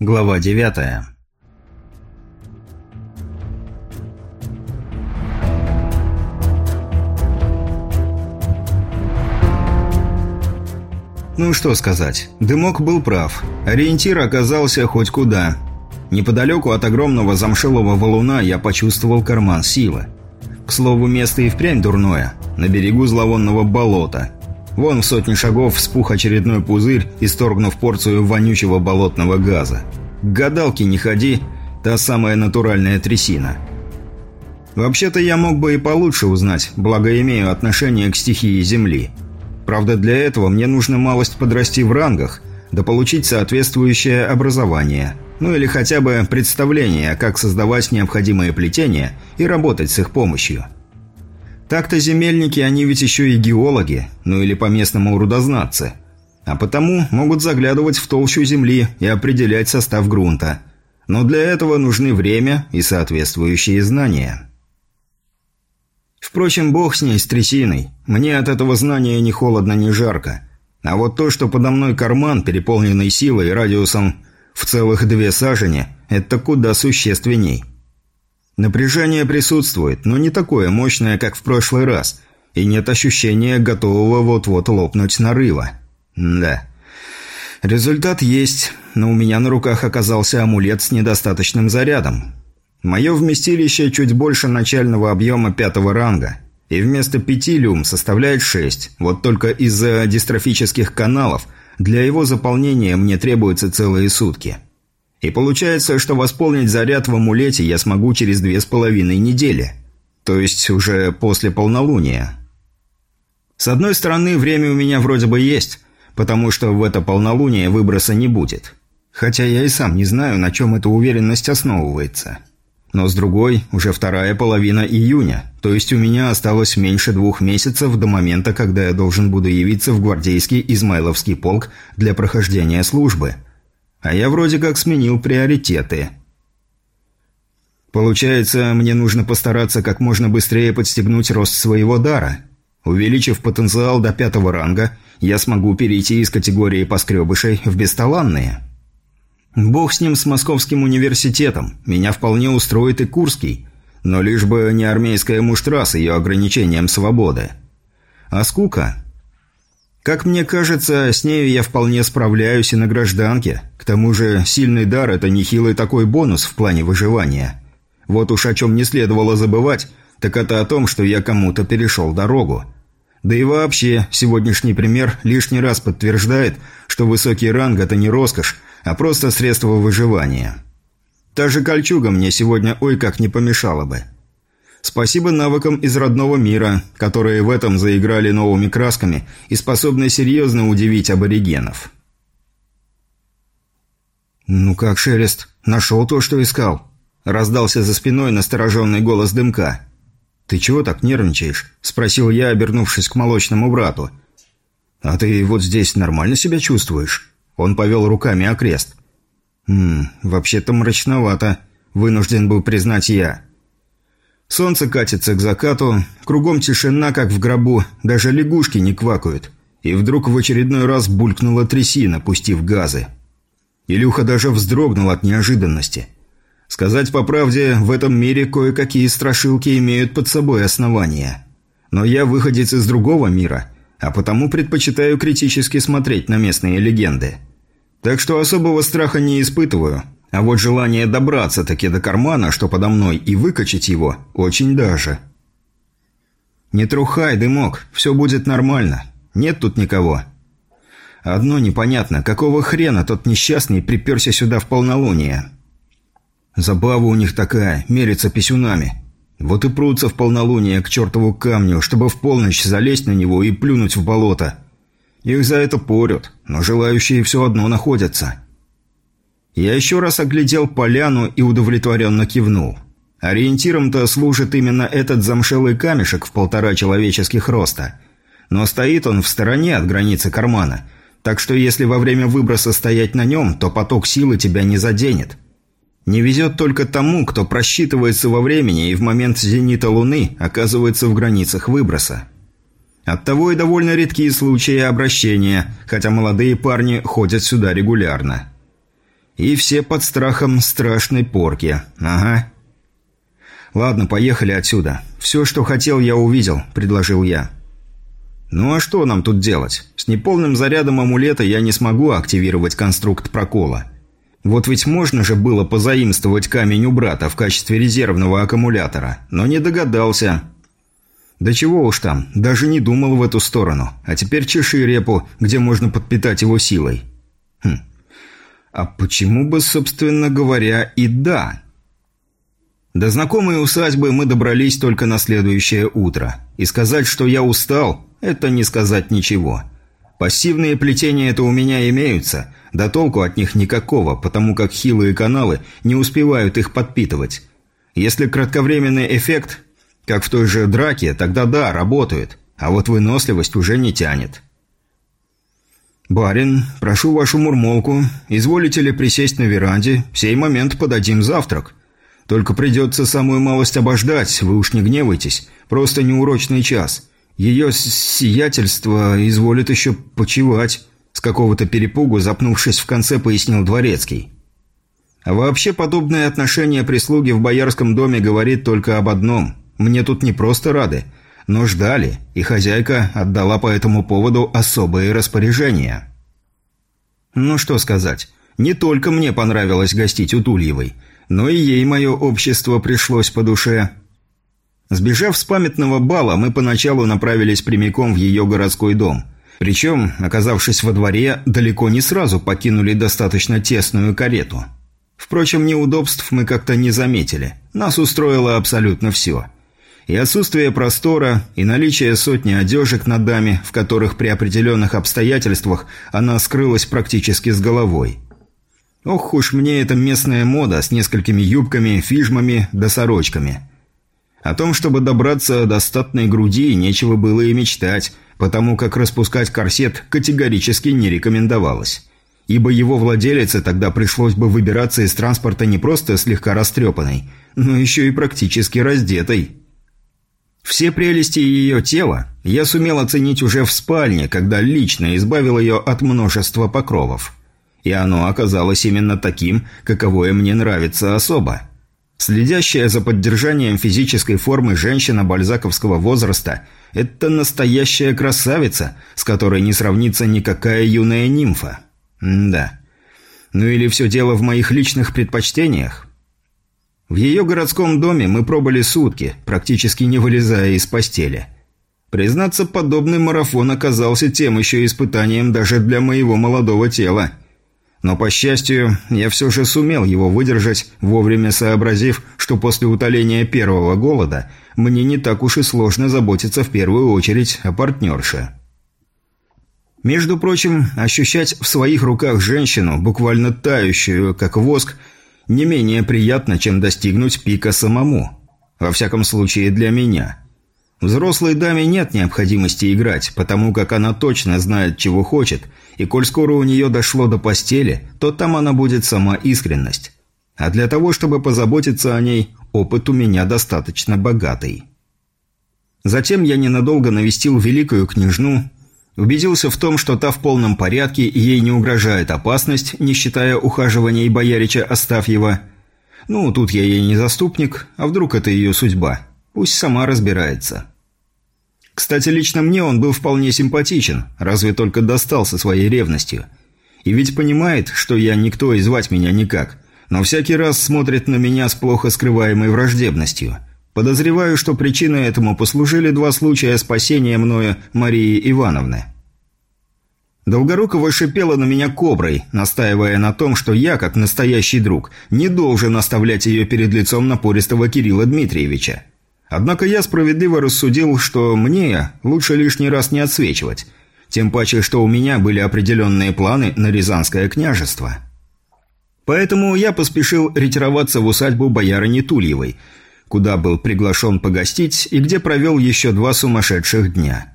Глава девятая Ну что сказать, Дымок был прав. Ориентир оказался хоть куда. Неподалеку от огромного замшелого валуна я почувствовал карман силы. К слову, место и впрямь дурное, на берегу зловонного болота. Вон в сотни шагов вспух очередной пузырь, исторгнув порцию вонючего болотного газа. К гадалке не ходи, та самая натуральная трясина. Вообще-то я мог бы и получше узнать, благо имею отношение к стихии Земли. Правда, для этого мне нужно малость подрасти в рангах, да получить соответствующее образование, ну или хотя бы представление, как создавать необходимые плетения и работать с их помощью. Так-то земельники, они ведь еще и геологи, ну или по-местному рудознатцы. А потому могут заглядывать в толщу земли и определять состав грунта. Но для этого нужны время и соответствующие знания. Впрочем, бог с ней, с трясиной. Мне от этого знания ни холодно, ни жарко. А вот то, что подо мной карман, переполненный силой радиусом в целых две сажени, это куда существенней. Напряжение присутствует, но не такое мощное, как в прошлый раз, и нет ощущения готового вот-вот лопнуть нарыва. Да. Результат есть, но у меня на руках оказался амулет с недостаточным зарядом. Мое вместилище чуть больше начального объема пятого ранга, и вместо пяти люм составляет шесть, вот только из-за дистрофических каналов для его заполнения мне требуется целые сутки. И получается, что восполнить заряд в амулете я смогу через две с половиной недели. То есть уже после полнолуния. С одной стороны, время у меня вроде бы есть, потому что в это полнолуние выброса не будет. Хотя я и сам не знаю, на чем эта уверенность основывается. Но с другой, уже вторая половина июня, то есть у меня осталось меньше двух месяцев до момента, когда я должен буду явиться в гвардейский Измайловский полк для прохождения службы. А я вроде как сменил приоритеты. Получается, мне нужно постараться как можно быстрее подстегнуть рост своего дара. Увеличив потенциал до пятого ранга, я смогу перейти из категории поскребышей в бесталанные. Бог с ним, с Московским университетом. Меня вполне устроит и Курский. Но лишь бы не армейская муштра с ее ограничением свободы. А скука? Как мне кажется, с нею я вполне справляюсь и на гражданке. К тому же, сильный дар – это нехилый такой бонус в плане выживания. Вот уж о чем не следовало забывать, так это о том, что я кому-то перешел дорогу. Да и вообще, сегодняшний пример лишний раз подтверждает, что высокий ранг – это не роскошь, а просто средство выживания. Та же кольчуга мне сегодня ой как не помешала бы. Спасибо навыкам из родного мира, которые в этом заиграли новыми красками и способны серьезно удивить аборигенов. «Ну как, Шелест, нашел то, что искал?» Раздался за спиной настороженный голос дымка. «Ты чего так нервничаешь?» – спросил я, обернувшись к молочному брату. «А ты вот здесь нормально себя чувствуешь?» Он повел руками окрест. «Хм, вообще-то мрачновато», – вынужден был признать я. Солнце катится к закату, кругом тишина, как в гробу, даже лягушки не квакают. И вдруг в очередной раз булькнула трясина, пустив газы. Илюха даже вздрогнул от неожиданности. Сказать по правде, в этом мире кое-какие страшилки имеют под собой основания. Но я выходец из другого мира, а потому предпочитаю критически смотреть на местные легенды. Так что особого страха не испытываю, а вот желание добраться-таки до кармана, что подо мной, и выкачать его, очень даже. «Не трухай, дымок, все будет нормально. Нет тут никого». Одно непонятно, какого хрена тот несчастный приперся сюда в полнолуние. Забава у них такая, мерится писюнами. Вот и прутся в полнолуние к чертову камню, чтобы в полночь залезть на него и плюнуть в болото. Их за это порют, но желающие все одно находятся. Я еще раз оглядел поляну и удовлетворенно кивнул. Ориентиром-то служит именно этот замшелый камешек в полтора человеческих роста. Но стоит он в стороне от границы кармана, так что если во время выброса стоять на нем, то поток силы тебя не заденет. Не везет только тому, кто просчитывается во времени и в момент зенита Луны оказывается в границах выброса. Оттого и довольно редкие случаи обращения, хотя молодые парни ходят сюда регулярно. И все под страхом страшной порки. Ага. «Ладно, поехали отсюда. Все, что хотел, я увидел», – предложил я. «Ну а что нам тут делать? С неполным зарядом амулета я не смогу активировать конструкт прокола. Вот ведь можно же было позаимствовать камень у брата в качестве резервного аккумулятора, но не догадался. Да чего уж там, даже не думал в эту сторону. А теперь чеши репу, где можно подпитать его силой. Хм. А почему бы, собственно говоря, и да? До знакомой усадьбы мы добрались только на следующее утро. И сказать, что я устал, это не сказать ничего. Пассивные плетения это у меня имеются, да толку от них никакого, потому как хилые каналы не успевают их подпитывать. Если кратковременный эффект, как в той же драке, тогда да, работают, а вот выносливость уже не тянет. «Барин, прошу вашу мурмолку. Изволите ли присесть на веранде? В сей момент подадим завтрак. Только придется самую малость обождать, вы уж не гневайтесь. Просто неурочный час. Ее сиятельство изволит еще почевать». С какого-то перепугу, запнувшись в конце, пояснил Дворецкий. А вообще подобное отношение прислуги в боярском доме говорит только об одном. Мне тут не просто рады, но ждали, и хозяйка отдала по этому поводу особые распоряжения. Ну что сказать, не только мне понравилось гостить у Тульевой, но и ей мое общество пришлось по душе. Сбежав с памятного бала, мы поначалу направились прямиком в ее городской дом – причем, оказавшись во дворе, далеко не сразу покинули достаточно тесную карету. Впрочем, неудобств мы как-то не заметили. Нас устроило абсолютно все. И отсутствие простора, и наличие сотни одежек на даме, в которых при определенных обстоятельствах она скрылась практически с головой. Ох уж мне эта местная мода с несколькими юбками, фижмами да сорочками. О том, чтобы добраться до статной груди, нечего было и мечтать – потому как распускать корсет категорически не рекомендовалось. Ибо его владелице тогда пришлось бы выбираться из транспорта не просто слегка растрепанной, но еще и практически раздетой. Все прелести ее тела я сумел оценить уже в спальне, когда лично избавил ее от множества покровов. И оно оказалось именно таким, каковое мне нравится особо. Следящая за поддержанием физической формы женщина бальзаковского возраста – это настоящая красавица, с которой не сравнится никакая юная нимфа. М да. Ну или все дело в моих личных предпочтениях? В ее городском доме мы пробыли сутки, практически не вылезая из постели. Признаться, подобный марафон оказался тем еще испытанием даже для моего молодого тела – но, по счастью, я все же сумел его выдержать, вовремя сообразив, что после утоления первого голода мне не так уж и сложно заботиться в первую очередь о партнерше. Между прочим, ощущать в своих руках женщину, буквально тающую, как воск, не менее приятно, чем достигнуть пика самому. Во всяком случае, для меня – Взрослой даме нет необходимости играть, потому как она точно знает, чего хочет, и коль скоро у нее дошло до постели, то там она будет сама искренность. А для того, чтобы позаботиться о ней, опыт у меня достаточно богатый. Затем я ненадолго навестил великую княжну, убедился в том, что та в полном порядке ей не угрожает опасность, не считая ухаживания боярича Остафьева. Ну, тут я ей не заступник, а вдруг это ее судьба. Пусть сама разбирается. Кстати, лично мне он был вполне симпатичен, разве только достался своей ревностью. И ведь понимает, что я никто и звать меня никак, но всякий раз смотрит на меня с плохо скрываемой враждебностью. Подозреваю, что причиной этому послужили два случая спасения мною Марии Ивановны. Долгорукова шипела на меня коброй, настаивая на том, что я, как настоящий друг, не должен оставлять ее перед лицом напористого Кирилла Дмитриевича. Однако я справедливо рассудил, что мне лучше лишний раз не отсвечивать, тем паче, что у меня были определенные планы на Рязанское княжество. Поэтому я поспешил ретироваться в усадьбу боярыни Тульевой, куда был приглашен погостить и где провел еще два сумасшедших дня.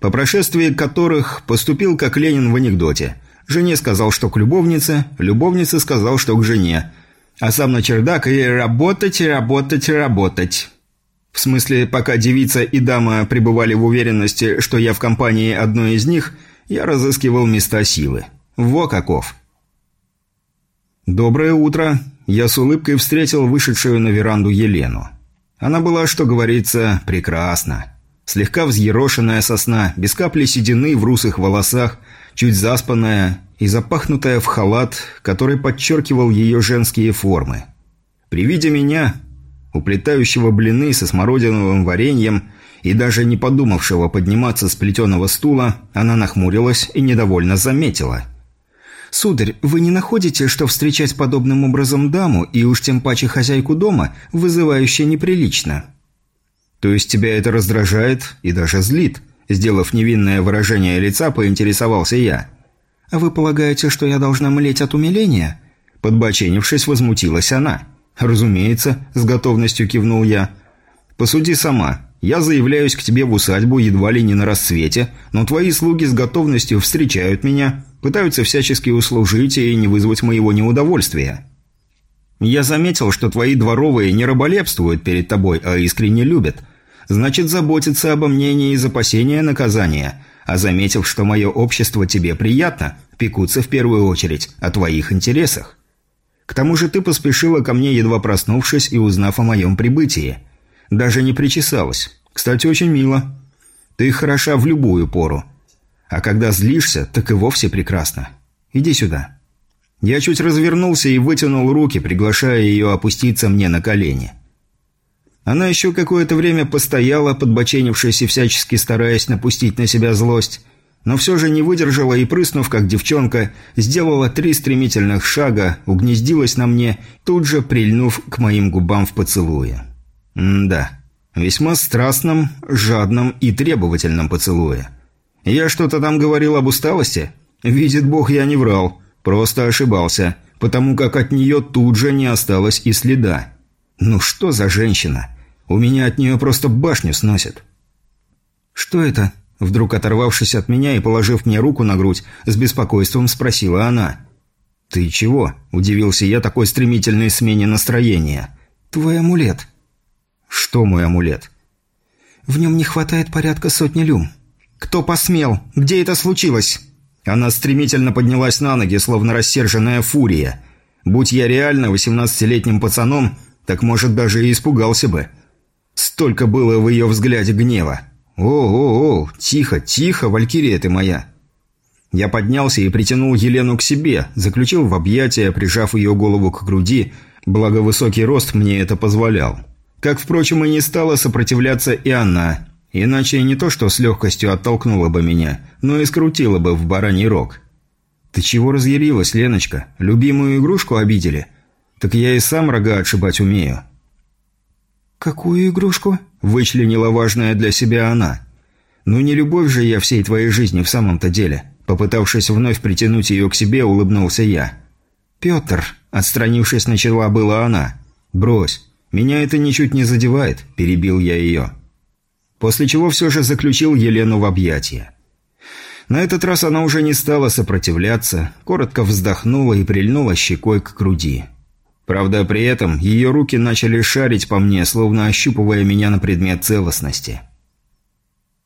По прошествии которых поступил как Ленин в анекдоте. Жене сказал, что к любовнице, любовнице сказал, что к жене, а сам на чердак и работать, работать, работать. В смысле, пока девица и дама пребывали в уверенности, что я в компании одной из них, я разыскивал места силы. Во каков. «Доброе утро!» Я с улыбкой встретил вышедшую на веранду Елену. Она была, что говорится, прекрасна. Слегка взъерошенная сосна, без капли седины в русых волосах, чуть заспанная и запахнутая в халат, который подчеркивал ее женские формы. При виде меня, уплетающего блины со смородиновым вареньем и даже не подумавшего подниматься с плетеного стула, она нахмурилась и недовольно заметила – «Сударь, вы не находите, что встречать подобным образом даму, и уж тем паче хозяйку дома, вызывающе неприлично?» «То есть тебя это раздражает и даже злит?» Сделав невинное выражение лица, поинтересовался я. «А вы полагаете, что я должна млеть от умиления?» Подбоченившись, возмутилась она. «Разумеется», – с готовностью кивнул я. «Посуди сама. Я заявляюсь к тебе в усадьбу едва ли не на рассвете, но твои слуги с готовностью встречают меня, Пытаются всячески услужить и не вызвать моего неудовольствия. Я заметил, что твои дворовые не раболепствуют перед тобой, а искренне любят. Значит, заботятся обо мне не из опасения наказания, а заметив, что мое общество тебе приятно, пекутся в первую очередь о твоих интересах. К тому же ты поспешила ко мне, едва проснувшись и узнав о моем прибытии. Даже не причесалась. Кстати, очень мило. Ты хороша в любую пору. А когда злишься, так и вовсе прекрасно. Иди сюда». Я чуть развернулся и вытянул руки, приглашая ее опуститься мне на колени. Она еще какое-то время постояла, подбоченившись и всячески стараясь напустить на себя злость, но все же не выдержала и, прыснув, как девчонка, сделала три стремительных шага, угнездилась на мне, тут же прильнув к моим губам в поцелуе. М-да, весьма страстном, жадном и требовательном поцелуе. Я что-то там говорил об усталости? Видит Бог, я не врал. Просто ошибался, потому как от нее тут же не осталось и следа. Ну что за женщина? У меня от нее просто башню сносит. «Что это?» Вдруг оторвавшись от меня и положив мне руку на грудь, с беспокойством спросила она. «Ты чего?» – удивился я такой стремительной смене настроения. «Твой амулет». «Что мой амулет?» «В нем не хватает порядка сотни люм. «Кто посмел? Где это случилось?» Она стремительно поднялась на ноги, словно рассерженная фурия. Будь я реально восемнадцатилетним пацаном, так, может, даже и испугался бы. Столько было в ее взгляде гнева. «О-о-о, тихо, тихо, валькирия ты моя!» Я поднялся и притянул Елену к себе, заключил в объятия, прижав ее голову к груди, благо высокий рост мне это позволял. Как, впрочем, и не стала сопротивляться и она, Иначе не то что с легкостью оттолкнула бы меня, но и скрутила бы в бараний рог. «Ты чего разъярилась, Леночка? Любимую игрушку обидели? Так я и сам рога отшибать умею». «Какую игрушку?» – вычленила важная для себя она. «Ну не любовь же я всей твоей жизни в самом-то деле». Попытавшись вновь притянуть ее к себе, улыбнулся я. «Петр», – отстранившись, начала была она. «Брось, меня это ничуть не задевает», – перебил я ее после чего все же заключил Елену в объятия. На этот раз она уже не стала сопротивляться, коротко вздохнула и прильнула щекой к груди. Правда, при этом ее руки начали шарить по мне, словно ощупывая меня на предмет целостности.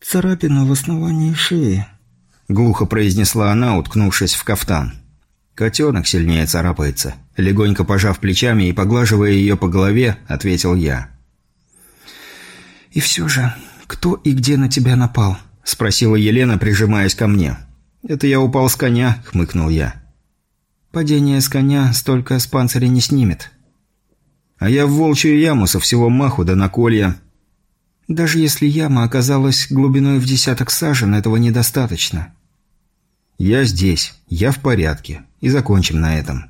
«Царапина в основании шеи», — глухо произнесла она, уткнувшись в кафтан. «Котенок сильнее царапается», — легонько пожав плечами и поглаживая ее по голове, ответил я. «И все же, «Кто и где на тебя напал?» – спросила Елена, прижимаясь ко мне. «Это я упал с коня», – хмыкнул я. «Падение с коня столько с панциря не снимет». «А я в волчью яму со всего маху да на колья». «Даже если яма оказалась глубиной в десяток сажен, этого недостаточно». «Я здесь, я в порядке, и закончим на этом».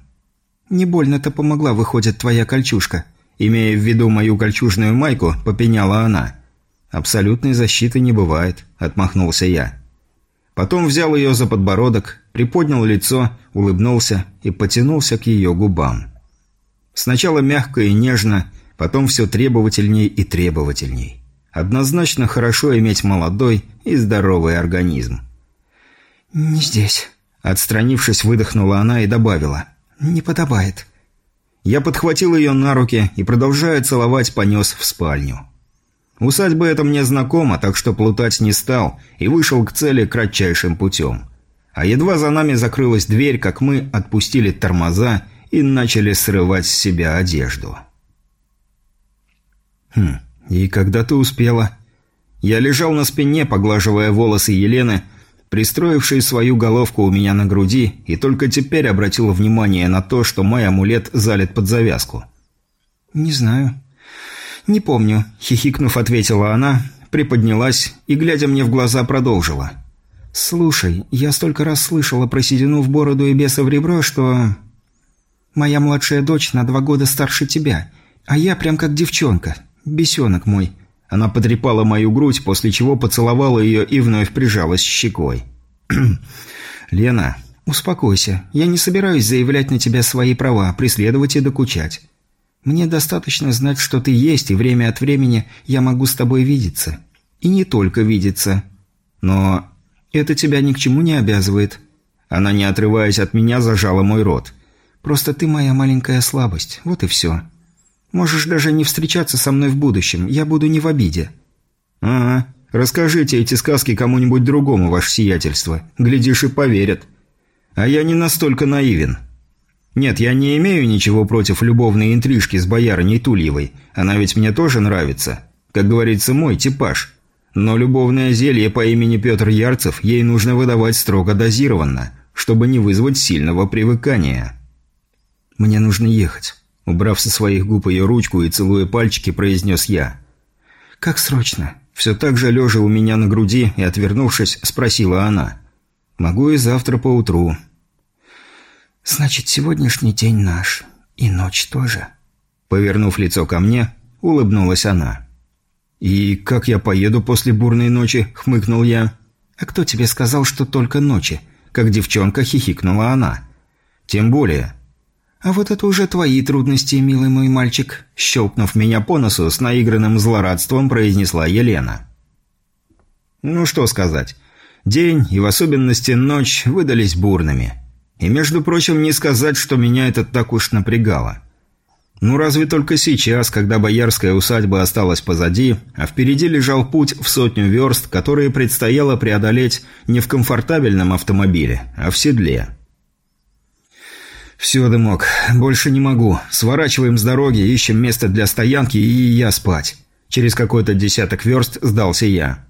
«Не больно-то помогла, выходит, твоя кольчужка», имея в виду мою кольчужную майку, попеняла она. «Абсолютной защиты не бывает», – отмахнулся я. Потом взял ее за подбородок, приподнял лицо, улыбнулся и потянулся к ее губам. Сначала мягко и нежно, потом все требовательней и требовательней. Однозначно хорошо иметь молодой и здоровый организм. «Не здесь», – отстранившись, выдохнула она и добавила. «Не подобает». Я подхватил ее на руки и, продолжая целовать, понес в спальню. Усадьба эта мне знакома, так что плутать не стал и вышел к цели кратчайшим путем. А едва за нами закрылась дверь, как мы отпустили тормоза и начали срывать с себя одежду. «Хм, и когда ты успела?» Я лежал на спине, поглаживая волосы Елены, пристроившей свою головку у меня на груди, и только теперь обратил внимание на то, что мой амулет залит под завязку. «Не знаю». «Не помню», — хихикнув, ответила она, приподнялась и, глядя мне в глаза, продолжила. «Слушай, я столько раз слышала про седину в бороду и беса в ребро, что... Моя младшая дочь на два года старше тебя, а я прям как девчонка, бесенок мой». Она потрепала мою грудь, после чего поцеловала ее и вновь прижалась щекой. «Лена, успокойся. Я не собираюсь заявлять на тебя свои права, преследовать и докучать. Мне достаточно знать, что ты есть, и время от времени я могу с тобой видеться. И не только видеться. Но это тебя ни к чему не обязывает». Она, не отрываясь от меня, зажала мой рот. «Просто ты моя маленькая слабость. Вот и все. Можешь даже не встречаться со мной в будущем, я буду не в обиде». «Ага, расскажите эти сказки кому-нибудь другому, ваше сиятельство. Глядишь и поверят. А я не настолько наивен. Нет, я не имею ничего против любовной интрижки с боярыней Тульевой. Она ведь мне тоже нравится. Как говорится, мой типаж. Но любовное зелье по имени Петр Ярцев ей нужно выдавать строго дозированно, чтобы не вызвать сильного привыкания». «Мне нужно ехать». Убрав со своих губ ее ручку и целуя пальчики, произнес я. «Как срочно?» Все так же лежа у меня на груди и отвернувшись, спросила она. «Могу и завтра поутру». «Значит, сегодняшний день наш. И ночь тоже». Повернув лицо ко мне, улыбнулась она. «И как я поеду после бурной ночи?» – хмыкнул я. «А кто тебе сказал, что только ночи?» – как девчонка хихикнула она. «Тем более. «А вот это уже твои трудности, милый мой мальчик», – щелкнув меня по носу, с наигранным злорадством произнесла Елена. Ну что сказать. День, и в особенности ночь, выдались бурными. И, между прочим, не сказать, что меня это так уж напрягало. Ну разве только сейчас, когда боярская усадьба осталась позади, а впереди лежал путь в сотню верст, которые предстояло преодолеть не в комфортабельном автомобиле, а в седле. «Все, дымок, больше не могу. Сворачиваем с дороги, ищем место для стоянки и я спать». Через какой-то десяток верст сдался я.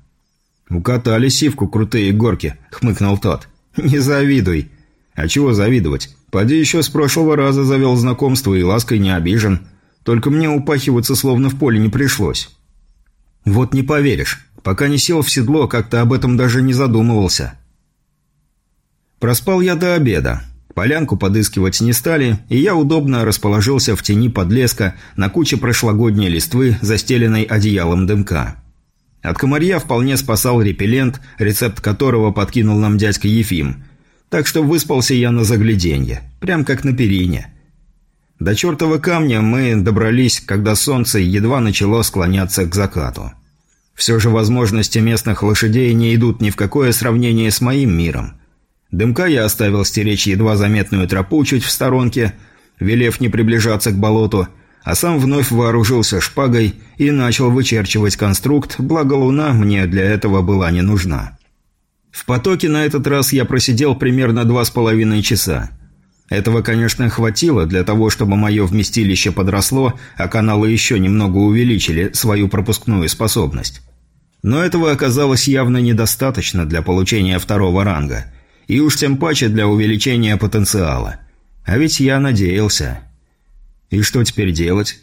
«Укатали сивку крутые горки», — хмыкнул тот. «Не завидуй». «А чего завидовать? Поди еще с прошлого раза завел знакомство и лаской не обижен. Только мне упахиваться словно в поле не пришлось». «Вот не поверишь. Пока не сел в седло, как-то об этом даже не задумывался». Проспал я до обеда. Полянку подыскивать не стали, и я удобно расположился в тени подлеска на куче прошлогодней листвы, застеленной одеялом дымка. От комарья вполне спасал репеллент, рецепт которого подкинул нам дядька Ефим. Так что выспался я на загляденье, прям как на перине. До чертова камня мы добрались, когда солнце едва начало склоняться к закату. Все же возможности местных лошадей не идут ни в какое сравнение с моим миром – Дымка я оставил стеречь едва заметную тропу чуть в сторонке, велев не приближаться к болоту, а сам вновь вооружился шпагой и начал вычерчивать конструкт, благо луна мне для этого была не нужна. В потоке на этот раз я просидел примерно два с половиной часа. Этого, конечно, хватило для того, чтобы мое вместилище подросло, а каналы еще немного увеличили свою пропускную способность. Но этого оказалось явно недостаточно для получения второго ранга – и уж тем паче для увеличения потенциала. А ведь я надеялся. И что теперь делать?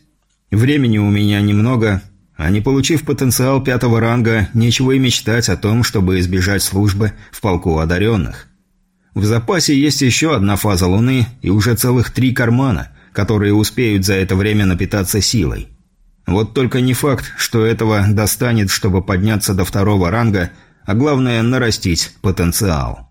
Времени у меня немного, а не получив потенциал пятого ранга, нечего и мечтать о том, чтобы избежать службы в полку одаренных. В запасе есть еще одна фаза Луны и уже целых три кармана, которые успеют за это время напитаться силой. Вот только не факт, что этого достанет, чтобы подняться до второго ранга, а главное – нарастить потенциал.